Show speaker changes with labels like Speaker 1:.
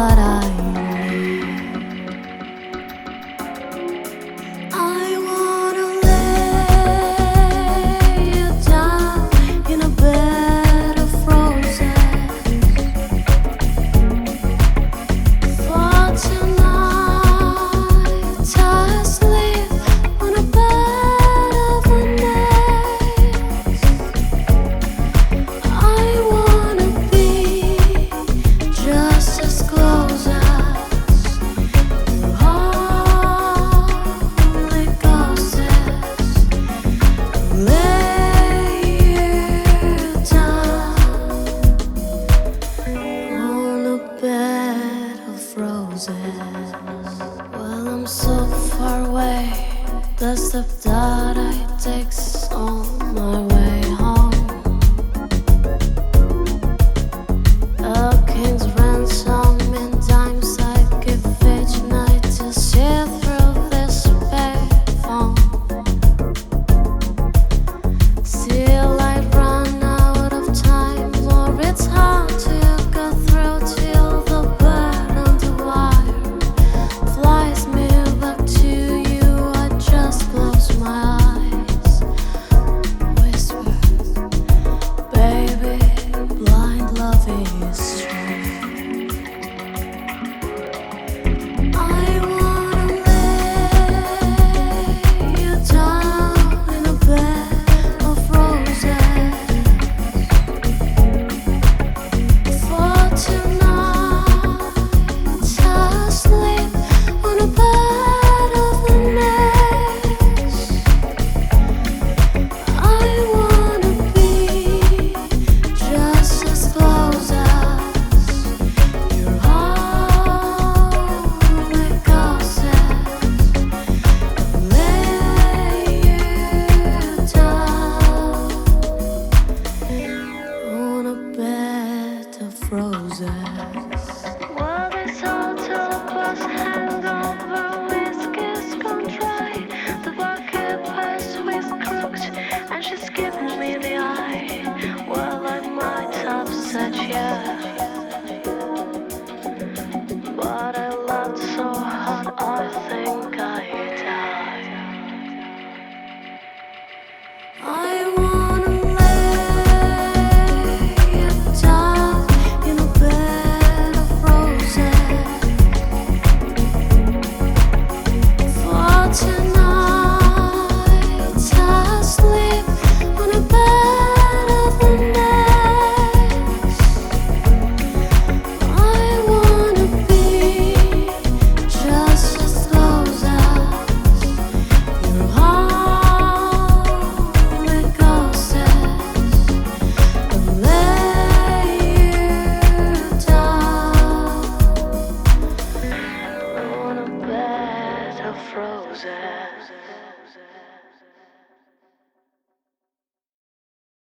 Speaker 1: But I Well, I'm so far away. The step that I takes on my way.